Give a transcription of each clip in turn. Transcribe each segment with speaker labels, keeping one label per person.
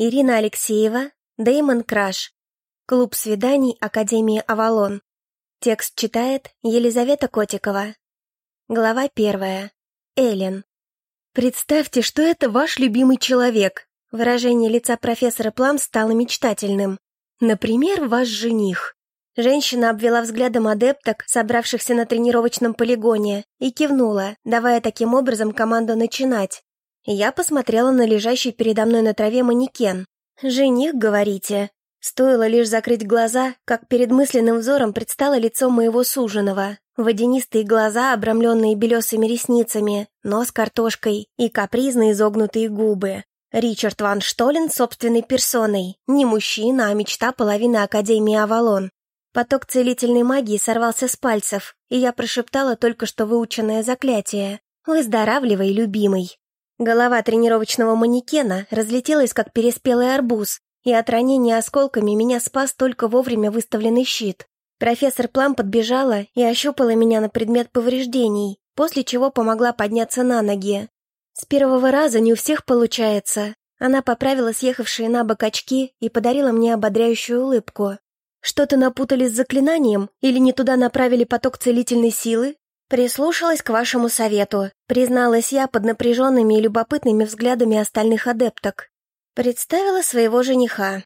Speaker 1: Ирина Алексеева, Дэймон Краш. Клуб свиданий Академии Авалон. Текст читает Елизавета Котикова. Глава первая. Эллен. «Представьте, что это ваш любимый человек!» Выражение лица профессора Плам стало мечтательным. «Например, ваш жених». Женщина обвела взглядом адепток, собравшихся на тренировочном полигоне, и кивнула, давая таким образом команду начинать. Я посмотрела на лежащий передо мной на траве манекен. «Жених, говорите?» Стоило лишь закрыть глаза, как перед мысленным взором предстало лицо моего суженого. Водянистые глаза, обрамленные белесыми ресницами, нос картошкой и капризно изогнутые губы. Ричард Ван Штолен собственной персоной. Не мужчина, а мечта половины Академии Авалон. Поток целительной магии сорвался с пальцев, и я прошептала только что выученное заклятие. «Выздоравливай, любимый!» Голова тренировочного манекена разлетелась, как переспелый арбуз, и от ранения осколками меня спас только вовремя выставленный щит. Профессор Плам подбежала и ощупала меня на предмет повреждений, после чего помогла подняться на ноги. С первого раза не у всех получается. Она поправила съехавшие на бок очки и подарила мне ободряющую улыбку. «Что-то напутали с заклинанием или не туда направили поток целительной силы?» «Прислушалась к вашему совету», — призналась я под напряженными и любопытными взглядами остальных адепток. Представила своего жениха.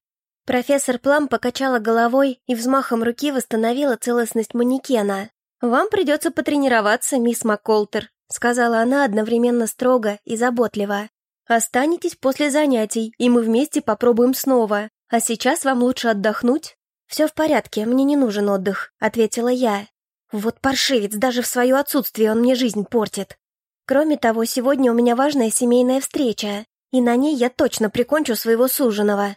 Speaker 1: Профессор Плам покачала головой и взмахом руки восстановила целостность манекена. «Вам придется потренироваться, мисс МакКолтер», — сказала она одновременно строго и заботливо. «Останетесь после занятий, и мы вместе попробуем снова. А сейчас вам лучше отдохнуть». «Все в порядке, мне не нужен отдых», — ответила я. Вот паршивец, даже в свое отсутствие он мне жизнь портит. Кроме того, сегодня у меня важная семейная встреча, и на ней я точно прикончу своего суженого.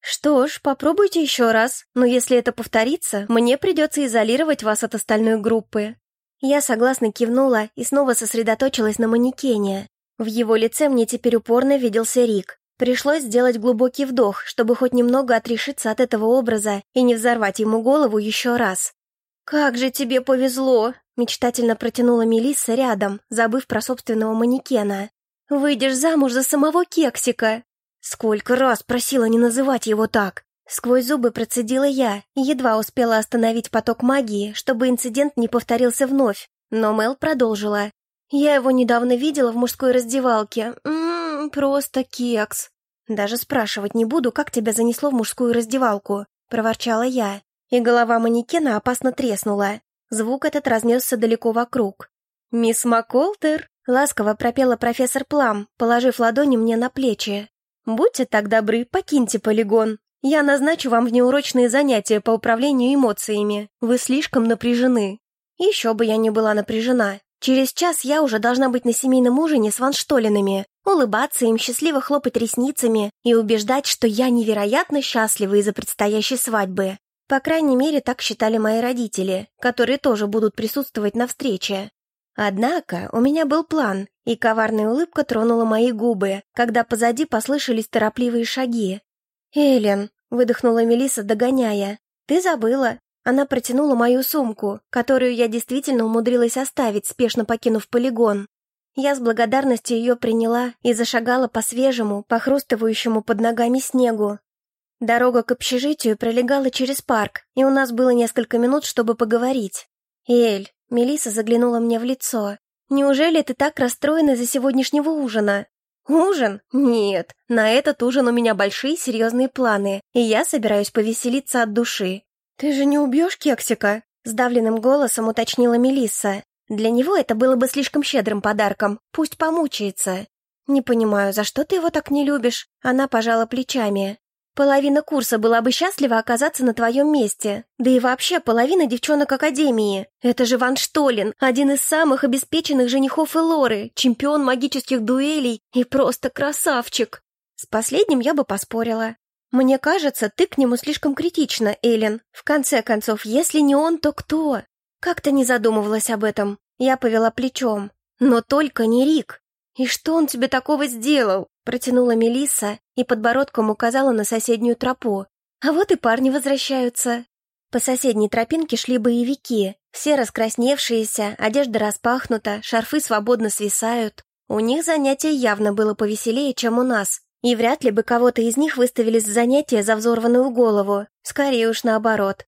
Speaker 1: Что ж, попробуйте еще раз, но если это повторится, мне придется изолировать вас от остальной группы. Я согласно кивнула и снова сосредоточилась на манекене. В его лице мне теперь упорно виделся Рик. Пришлось сделать глубокий вдох, чтобы хоть немного отрешиться от этого образа и не взорвать ему голову еще раз. «Как же тебе повезло!» — мечтательно протянула Мелисса рядом, забыв про собственного манекена. «Выйдешь замуж за самого Кексика!» Сколько раз просила не называть его так! Сквозь зубы процедила я и едва успела остановить поток магии, чтобы инцидент не повторился вновь. Но Мел продолжила. «Я его недавно видела в мужской раздевалке. Ммм, просто кекс!» «Даже спрашивать не буду, как тебя занесло в мужскую раздевалку», — проворчала я и голова манекена опасно треснула. Звук этот разнесся далеко вокруг. «Мисс МакКолтер!» — ласково пропела профессор Плам, положив ладони мне на плечи. «Будьте так добры, покиньте полигон. Я назначу вам внеурочные занятия по управлению эмоциями. Вы слишком напряжены». Еще бы я не была напряжена. Через час я уже должна быть на семейном ужине с ванштолинами, улыбаться им, счастливо хлопать ресницами и убеждать, что я невероятно счастлива из-за предстоящей свадьбы. По крайней мере, так считали мои родители, которые тоже будут присутствовать на встрече. Однако у меня был план, и коварная улыбка тронула мои губы, когда позади послышались торопливые шаги. «Эллен», — выдохнула Мелиса, догоняя, — «ты забыла». Она протянула мою сумку, которую я действительно умудрилась оставить, спешно покинув полигон. Я с благодарностью ее приняла и зашагала по свежему, похрустывающему под ногами снегу, Дорога к общежитию пролегала через парк, и у нас было несколько минут, чтобы поговорить. «Эль», — Мелиса заглянула мне в лицо, «неужели ты так расстроена из-за сегодняшнего ужина?» «Ужин? Нет, на этот ужин у меня большие серьезные планы, и я собираюсь повеселиться от души». «Ты же не убьешь кексика?» — сдавленным голосом уточнила Мелисса. «Для него это было бы слишком щедрым подарком, пусть помучается». «Не понимаю, за что ты его так не любишь?» Она пожала плечами. Половина курса была бы счастлива оказаться на твоем месте. Да и вообще половина девчонок Академии. Это же Ван Штолин, один из самых обеспеченных женихов Элоры, чемпион магических дуэлей и просто красавчик. С последним я бы поспорила. Мне кажется, ты к нему слишком критична, Эллен. В конце концов, если не он, то кто? Как-то не задумывалась об этом. Я повела плечом. Но только не Рик. И что он тебе такого сделал? Протянула Мелисса и подбородком указала на соседнюю тропу. А вот и парни возвращаются. По соседней тропинке шли боевики. Все раскрасневшиеся, одежда распахнута, шарфы свободно свисают. У них занятие явно было повеселее, чем у нас. И вряд ли бы кого-то из них выставили с занятия за взорванную голову, скорее уж наоборот.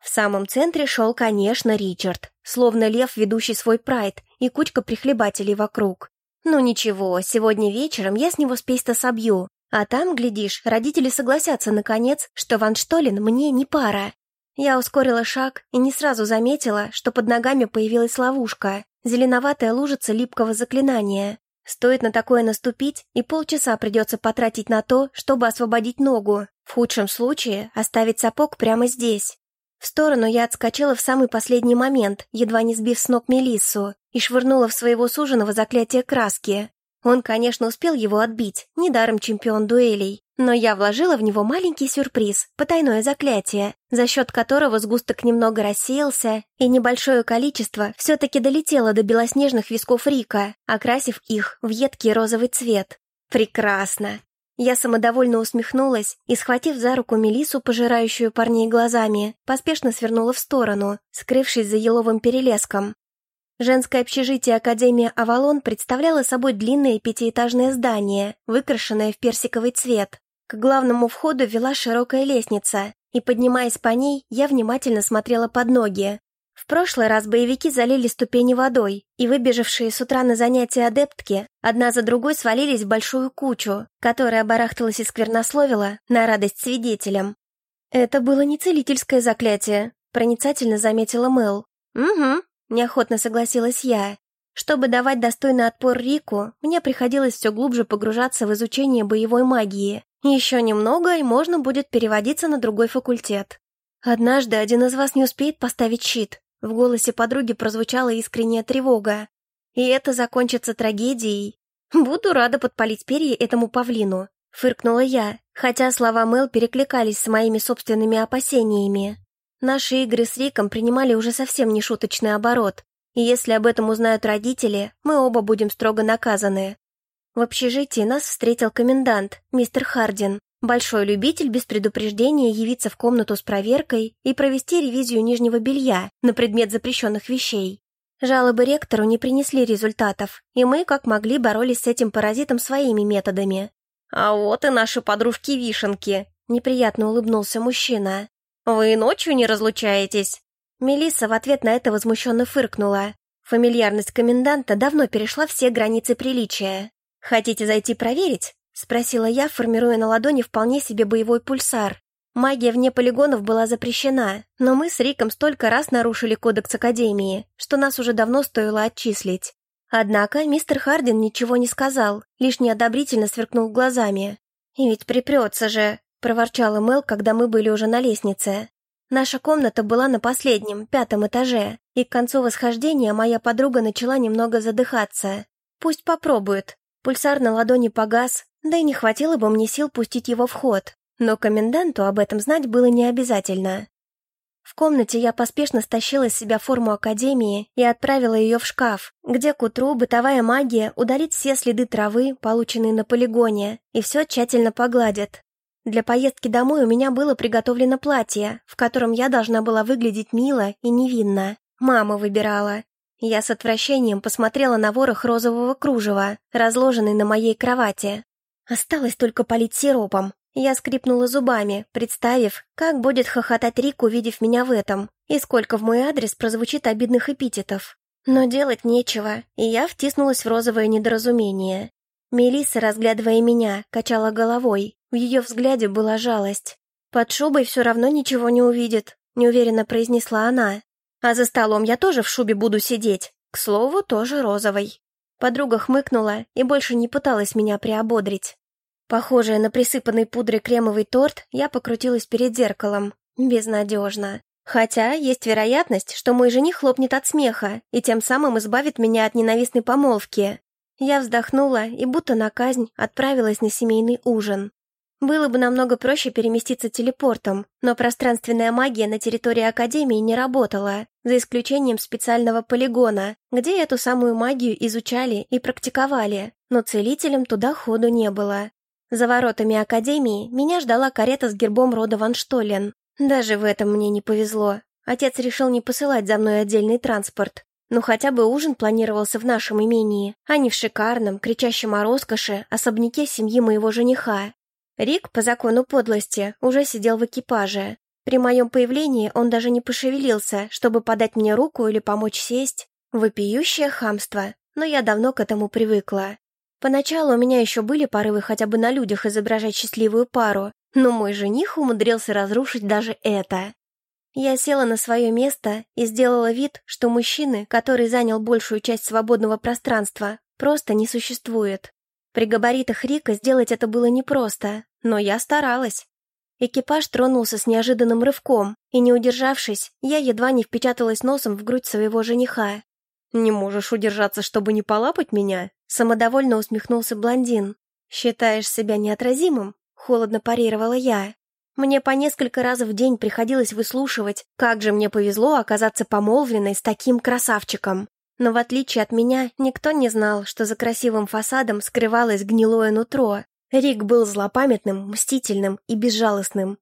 Speaker 1: В самом центре шел, конечно, Ричард, словно лев, ведущий свой прайд, и кучка прихлебателей вокруг. Ну ничего, сегодня вечером я с него спесь-то собью, а там, глядишь, родители согласятся, наконец, что Ван Штолин мне не пара. Я ускорила шаг и не сразу заметила, что под ногами появилась ловушка, зеленоватая лужица липкого заклинания. Стоит на такое наступить, и полчаса придется потратить на то, чтобы освободить ногу. В худшем случае оставить сапог прямо здесь. В сторону я отскочила в самый последний момент, едва не сбив с ног Мелиссу, и швырнула в своего суженого заклятие краски. Он, конечно, успел его отбить, недаром чемпион дуэлей, но я вложила в него маленький сюрприз, потайное заклятие, за счет которого сгусток немного рассеялся, и небольшое количество все-таки долетело до белоснежных висков Рика, окрасив их в едкий розовый цвет. Прекрасно! Я самодовольно усмехнулась и, схватив за руку Мелису, пожирающую парней глазами, поспешно свернула в сторону, скрывшись за еловым перелеском. Женское общежитие Академии Авалон представляло собой длинное пятиэтажное здание, выкрашенное в персиковый цвет. К главному входу вела широкая лестница, и, поднимаясь по ней, я внимательно смотрела под ноги, в прошлый раз боевики залили ступени водой, и выбежавшие с утра на занятия адептки одна за другой свалились в большую кучу, которая барахталась и сквернословила на радость свидетелям. «Это было не целительское заклятие», — проницательно заметила Мэл. «Угу», — неохотно согласилась я. Чтобы давать достойный отпор Рику, мне приходилось все глубже погружаться в изучение боевой магии. Еще немного, и можно будет переводиться на другой факультет. Однажды один из вас не успеет поставить щит, в голосе подруги прозвучала искренняя тревога. «И это закончится трагедией. Буду рада подпалить перья этому павлину», — фыркнула я, хотя слова Мэл перекликались с моими собственными опасениями. Наши игры с Риком принимали уже совсем не шуточный оборот, и если об этом узнают родители, мы оба будем строго наказаны. В общежитии нас встретил комендант, мистер Хардин, Большой любитель без предупреждения явиться в комнату с проверкой и провести ревизию нижнего белья на предмет запрещенных вещей. Жалобы ректору не принесли результатов, и мы, как могли, боролись с этим паразитом своими методами. «А вот и наши подружки-вишенки», — неприятно улыбнулся мужчина. «Вы ночью не разлучаетесь?» Мелисса в ответ на это возмущенно фыркнула. Фамильярность коменданта давно перешла все границы приличия. «Хотите зайти проверить? — спросила я, формируя на ладони вполне себе боевой пульсар. Магия вне полигонов была запрещена, но мы с Риком столько раз нарушили кодекс Академии, что нас уже давно стоило отчислить. Однако мистер Хардин ничего не сказал, лишь неодобрительно сверкнул глазами. «И ведь припрется же», — проворчала Мел, когда мы были уже на лестнице. Наша комната была на последнем, пятом этаже, и к концу восхождения моя подруга начала немного задыхаться. «Пусть попробует». Пульсар на ладони погас, да и не хватило бы мне сил пустить его в ход, но коменданту об этом знать было не обязательно. В комнате я поспешно стащила с себя форму Академии и отправила ее в шкаф, где к утру бытовая магия удалит все следы травы, полученные на полигоне, и все тщательно погладит. Для поездки домой у меня было приготовлено платье, в котором я должна была выглядеть мило и невинно. Мама выбирала. Я с отвращением посмотрела на ворох розового кружева, разложенный на моей кровати. Осталось только полить сиропом. Я скрипнула зубами, представив, как будет хохотать Рик, увидев меня в этом, и сколько в мой адрес прозвучит обидных эпитетов. Но делать нечего, и я втиснулась в розовое недоразумение. Мелисса, разглядывая меня, качала головой. В ее взгляде была жалость. «Под шубой все равно ничего не увидит», — неуверенно произнесла она. «А за столом я тоже в шубе буду сидеть. К слову, тоже розовой». Подруга хмыкнула и больше не пыталась меня приободрить. Похожая на присыпанный пудрой кремовый торт, я покрутилась перед зеркалом. Безнадежно. Хотя есть вероятность, что мой жених хлопнет от смеха и тем самым избавит меня от ненавистной помолвки. Я вздохнула и будто на казнь отправилась на семейный ужин. Было бы намного проще переместиться телепортом, но пространственная магия на территории Академии не работала, за исключением специального полигона, где эту самую магию изучали и практиковали, но целителям туда ходу не было. За воротами Академии меня ждала карета с гербом рода Ван Штолен. Даже в этом мне не повезло. Отец решил не посылать за мной отдельный транспорт. Ну хотя бы ужин планировался в нашем имении, а не в шикарном, кричащем о роскоши, особняке семьи моего жениха. Рик, по закону подлости, уже сидел в экипаже. При моем появлении он даже не пошевелился, чтобы подать мне руку или помочь сесть. Вопиющее хамство, но я давно к этому привыкла. Поначалу у меня еще были порывы хотя бы на людях изображать счастливую пару, но мой жених умудрился разрушить даже это. Я села на свое место и сделала вид, что мужчины, который занял большую часть свободного пространства, просто не существует. При габаритах Рика сделать это было непросто, но я старалась. Экипаж тронулся с неожиданным рывком, и, не удержавшись, я едва не впечаталась носом в грудь своего жениха. «Не можешь удержаться, чтобы не полапать меня?» Самодовольно усмехнулся блондин. «Считаешь себя неотразимым?» Холодно парировала я. Мне по несколько раз в день приходилось выслушивать, как же мне повезло оказаться помолвленной с таким красавчиком. Но в отличие от меня, никто не знал, что за красивым фасадом скрывалось гнилое нутро. Рик был злопамятным, мстительным и безжалостным.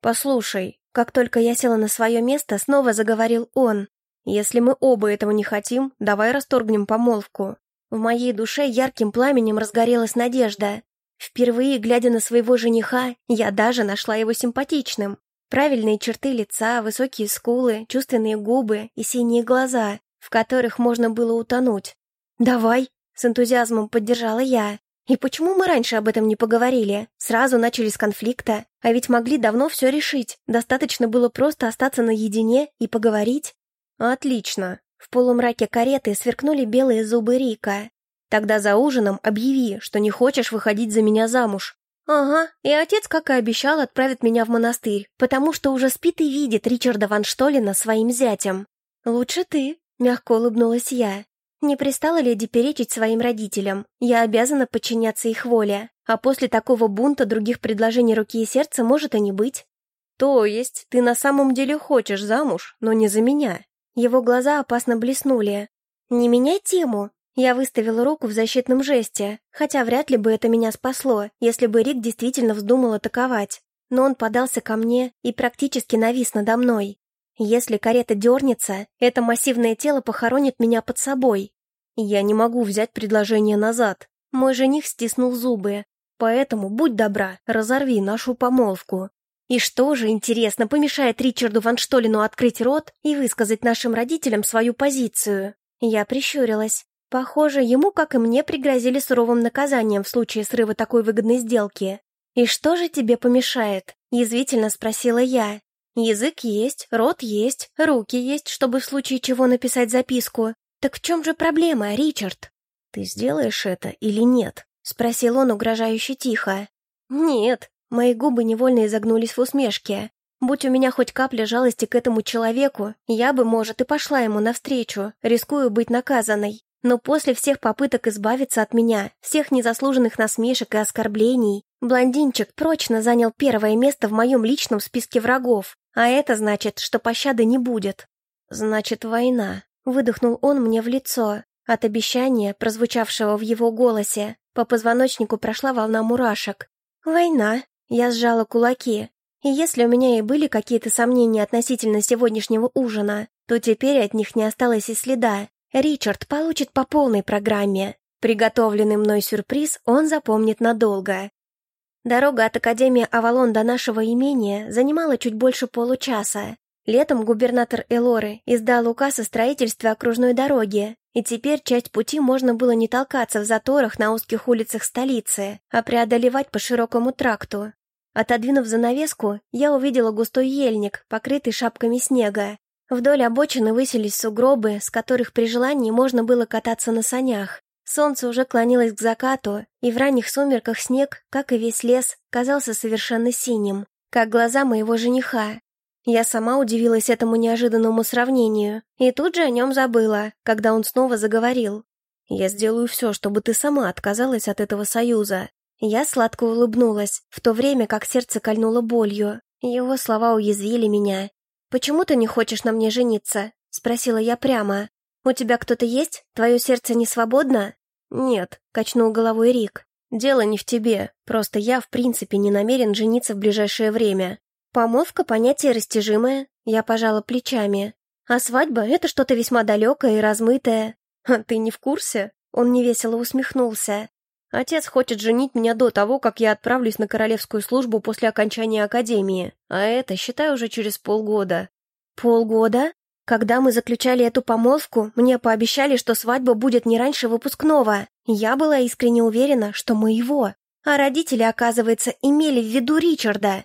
Speaker 1: «Послушай, как только я села на свое место, снова заговорил он. Если мы оба этого не хотим, давай расторгнем помолвку». В моей душе ярким пламенем разгорелась надежда. Впервые, глядя на своего жениха, я даже нашла его симпатичным. Правильные черты лица, высокие скулы, чувственные губы и синие глаза, в которых можно было утонуть. «Давай!» — с энтузиазмом поддержала я. «И почему мы раньше об этом не поговорили? Сразу начали с конфликта, а ведь могли давно все решить. Достаточно было просто остаться наедине и поговорить». «Отлично!» В полумраке кареты сверкнули белые зубы Рика. Тогда за ужином объяви, что не хочешь выходить за меня замуж. Ага, и отец, как и обещал, отправит меня в монастырь, потому что уже спит и видит Ричарда Ван Штолина своим зятем. Лучше ты, мягко улыбнулась я. Не пристала леди перечить своим родителям. Я обязана подчиняться их воле. А после такого бунта других предложений руки и сердца может и не быть. То есть ты на самом деле хочешь замуж, но не за меня? Его глаза опасно блеснули. Не меняй тему, я выставила руку в защитном жесте, хотя вряд ли бы это меня спасло, если бы Рик действительно вздумал атаковать. Но он подался ко мне и практически навис надо мной. Если карета дернется, это массивное тело похоронит меня под собой. Я не могу взять предложение назад. Мой жених стиснул зубы. Поэтому, будь добра, разорви нашу помолвку. И что же, интересно, помешает Ричарду Ванштолину открыть рот и высказать нашим родителям свою позицию? Я прищурилась. Похоже, ему, как и мне, пригрозили суровым наказанием в случае срыва такой выгодной сделки. «И что же тебе помешает?» — язвительно спросила я. «Язык есть, рот есть, руки есть, чтобы в случае чего написать записку. Так в чем же проблема, Ричард?» «Ты сделаешь это или нет?» — спросил он угрожающе тихо. «Нет». Мои губы невольно изогнулись в усмешке. Будь у меня хоть капля жалости к этому человеку, я бы, может, и пошла ему навстречу, рискуя быть наказанной. Но после всех попыток избавиться от меня, всех незаслуженных насмешек и оскорблений, блондинчик прочно занял первое место в моем личном списке врагов, а это значит, что пощады не будет. «Значит, война», — выдохнул он мне в лицо. От обещания, прозвучавшего в его голосе, по позвоночнику прошла волна мурашек. «Война», — я сжала кулаки. И если у меня и были какие-то сомнения относительно сегодняшнего ужина, то теперь от них не осталось и следа. Ричард получит по полной программе. Приготовленный мной сюрприз он запомнит надолго. Дорога от Академии Авалон до нашего имения занимала чуть больше получаса. Летом губернатор Элоры издал указ о строительстве окружной дороги, и теперь часть пути можно было не толкаться в заторах на узких улицах столицы, а преодолевать по широкому тракту. Отодвинув занавеску, я увидела густой ельник, покрытый шапками снега, Вдоль обочины высились сугробы, с которых при желании можно было кататься на санях. Солнце уже клонилось к закату, и в ранних сумерках снег, как и весь лес, казался совершенно синим, как глаза моего жениха. Я сама удивилась этому неожиданному сравнению, и тут же о нем забыла, когда он снова заговорил. «Я сделаю все, чтобы ты сама отказалась от этого союза». Я сладко улыбнулась, в то время как сердце кольнуло болью. Его слова уязвили меня, «Почему ты не хочешь на мне жениться?» — спросила я прямо. «У тебя кто-то есть? Твое сердце не свободно?» «Нет», — качнул головой Рик. «Дело не в тебе. Просто я, в принципе, не намерен жениться в ближайшее время. Помолвка — понятие растяжимое». Я пожала плечами. А свадьба — это что-то весьма далекое и размытое. А ты не в курсе? Он невесело усмехнулся. Отец хочет женить меня до того, как я отправлюсь на королевскую службу после окончания академии. А это, считай, уже через полгода. Полгода? Когда мы заключали эту помолвку, мне пообещали, что свадьба будет не раньше выпускного. Я была искренне уверена, что мы его. А родители, оказывается, имели в виду Ричарда.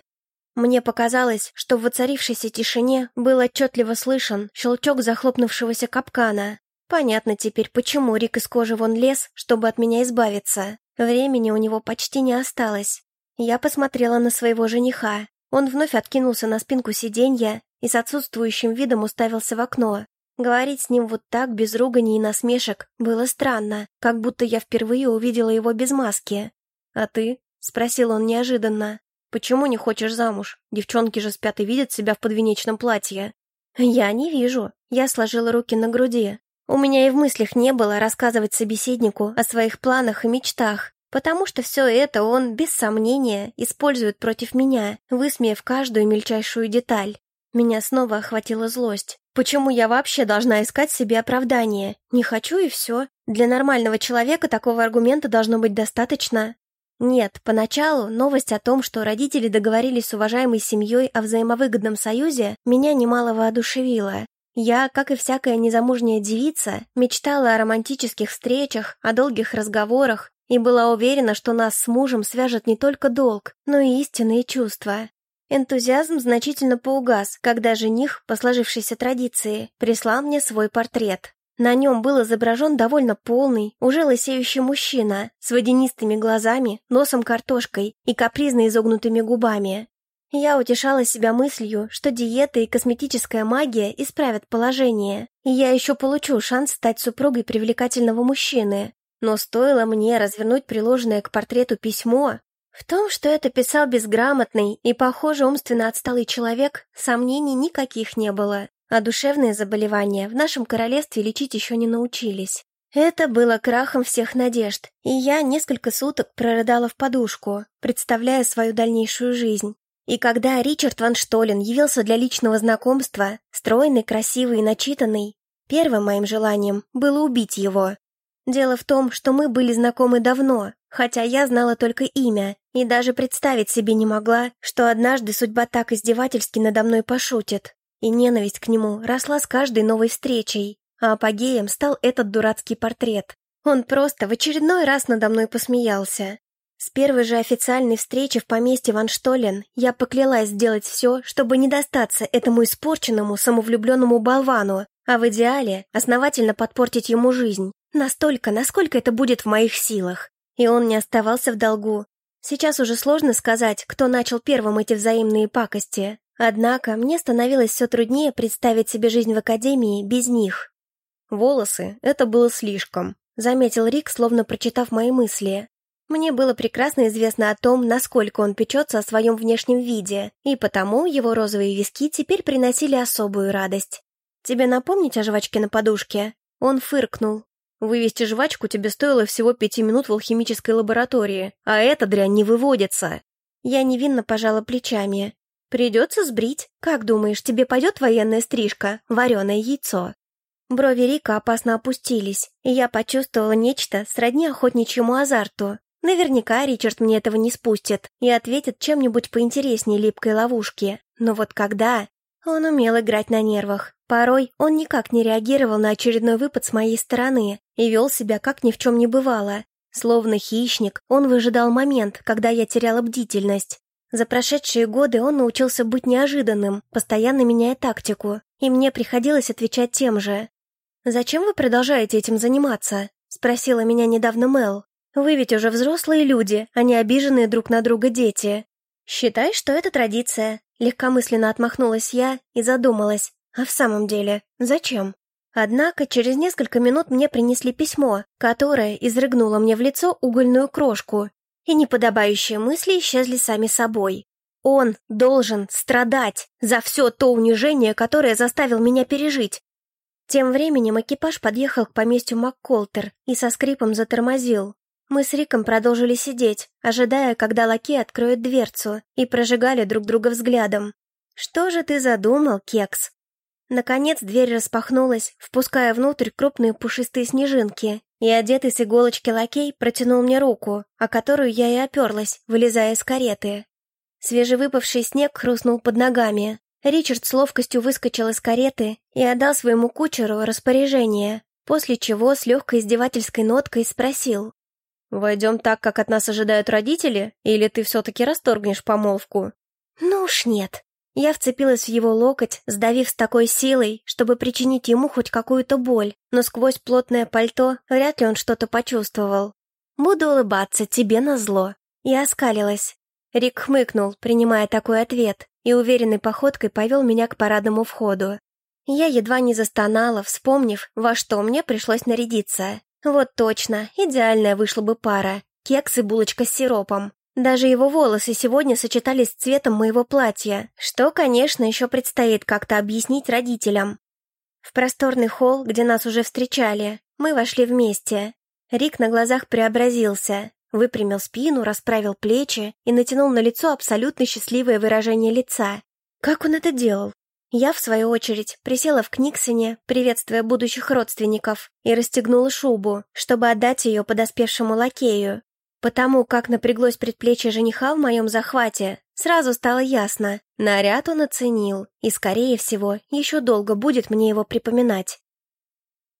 Speaker 1: Мне показалось, что в воцарившейся тишине был отчетливо слышен щелчок захлопнувшегося капкана. Понятно теперь, почему Рик из кожи вон лез, чтобы от меня избавиться. Времени у него почти не осталось. Я посмотрела на своего жениха. Он вновь откинулся на спинку сиденья и с отсутствующим видом уставился в окно. Говорить с ним вот так, без ругани и насмешек, было странно, как будто я впервые увидела его без маски. «А ты?» — спросил он неожиданно. «Почему не хочешь замуж? Девчонки же спят и видят себя в подвенечном платье». «Я не вижу». Я сложила руки на груди. У меня и в мыслях не было рассказывать собеседнику о своих планах и мечтах, потому что все это он, без сомнения, использует против меня, высмеяв каждую мельчайшую деталь. Меня снова охватила злость. Почему я вообще должна искать себе оправдание? Не хочу и все. Для нормального человека такого аргумента должно быть достаточно. Нет, поначалу новость о том, что родители договорились с уважаемой семьей о взаимовыгодном союзе, меня немало воодушевила. Я, как и всякая незамужняя девица, мечтала о романтических встречах, о долгих разговорах и была уверена, что нас с мужем свяжет не только долг, но и истинные чувства. Энтузиазм значительно поугас, когда жених, по сложившейся традиции, прислал мне свой портрет. На нем был изображен довольно полный, уже лысеющий мужчина с водянистыми глазами, носом картошкой и капризно изогнутыми губами. Я утешала себя мыслью, что диета и косметическая магия исправят положение, и я еще получу шанс стать супругой привлекательного мужчины. Но стоило мне развернуть приложенное к портрету письмо, в том, что это писал безграмотный и, похоже, умственно отсталый человек, сомнений никаких не было, а душевные заболевания в нашем королевстве лечить еще не научились. Это было крахом всех надежд, и я несколько суток прорыдала в подушку, представляя свою дальнейшую жизнь. И когда Ричард Ван Штолен явился для личного знакомства, стройный, красивый и начитанный, первым моим желанием было убить его. Дело в том, что мы были знакомы давно, хотя я знала только имя и даже представить себе не могла, что однажды судьба так издевательски надо мной пошутит. И ненависть к нему росла с каждой новой встречей, а апогеем стал этот дурацкий портрет. Он просто в очередной раз надо мной посмеялся. С первой же официальной встречи в поместье Ван Штолен я поклялась сделать все, чтобы не достаться этому испорченному, самовлюбленному болвану, а в идеале основательно подпортить ему жизнь. Настолько, насколько это будет в моих силах. И он не оставался в долгу. Сейчас уже сложно сказать, кто начал первым эти взаимные пакости. Однако мне становилось все труднее представить себе жизнь в академии без них. «Волосы — это было слишком», — заметил Рик, словно прочитав мои мысли. Мне было прекрасно известно о том, насколько он печется о своем внешнем виде, и потому его розовые виски теперь приносили особую радость. «Тебе напомнить о жвачке на подушке?» Он фыркнул. «Вывести жвачку тебе стоило всего пяти минут в алхимической лаборатории, а эта дрянь не выводится». Я невинно пожала плечами. «Придется сбрить. Как думаешь, тебе пойдет военная стрижка? Вареное яйцо?» Брови Рика опасно опустились, и я почувствовала нечто сродни охотничьему азарту. Наверняка Ричард мне этого не спустит и ответит чем-нибудь поинтереснее липкой ловушки. Но вот когда... Он умел играть на нервах. Порой он никак не реагировал на очередной выпад с моей стороны и вел себя, как ни в чем не бывало. Словно хищник, он выжидал момент, когда я теряла бдительность. За прошедшие годы он научился быть неожиданным, постоянно меняя тактику, и мне приходилось отвечать тем же. «Зачем вы продолжаете этим заниматься?» — спросила меня недавно Мел. Вы ведь уже взрослые люди, а не обиженные друг на друга дети. Считай, что это традиция. Легкомысленно отмахнулась я и задумалась. А в самом деле, зачем? Однако через несколько минут мне принесли письмо, которое изрыгнуло мне в лицо угольную крошку, и неподобающие мысли исчезли сами собой. Он должен страдать за все то унижение, которое заставил меня пережить. Тем временем экипаж подъехал к поместью МакКолтер и со скрипом затормозил. Мы с Риком продолжили сидеть, ожидая, когда лакей откроет дверцу, и прожигали друг друга взглядом. «Что же ты задумал, Кекс?» Наконец дверь распахнулась, впуская внутрь крупные пушистые снежинки, и одетый с иголочки лакей протянул мне руку, о которую я и оперлась, вылезая из кареты. Свежевыпавший снег хрустнул под ногами. Ричард с ловкостью выскочил из кареты и отдал своему кучеру распоряжение, после чего с легкой издевательской ноткой спросил. «Войдем так, как от нас ожидают родители, или ты все-таки расторгнешь помолвку?» «Ну уж нет». Я вцепилась в его локоть, сдавив с такой силой, чтобы причинить ему хоть какую-то боль, но сквозь плотное пальто вряд ли он что-то почувствовал. «Буду улыбаться тебе назло». Я оскалилась. Рик хмыкнул, принимая такой ответ, и уверенной походкой повел меня к парадному входу. Я едва не застонала, вспомнив, во что мне пришлось нарядиться. Вот точно, идеальная вышла бы пара. Кекс и булочка с сиропом. Даже его волосы сегодня сочетались с цветом моего платья, что, конечно, еще предстоит как-то объяснить родителям. В просторный холл, где нас уже встречали, мы вошли вместе. Рик на глазах преобразился, выпрямил спину, расправил плечи и натянул на лицо абсолютно счастливое выражение лица. Как он это делал? Я, в свою очередь, присела в Книксоне, приветствуя будущих родственников, и расстегнула шубу, чтобы отдать ее подоспевшему лакею. Потому как напряглось предплечье жениха в моем захвате, сразу стало ясно. Наряд он оценил, и, скорее всего, еще долго будет мне его припоминать.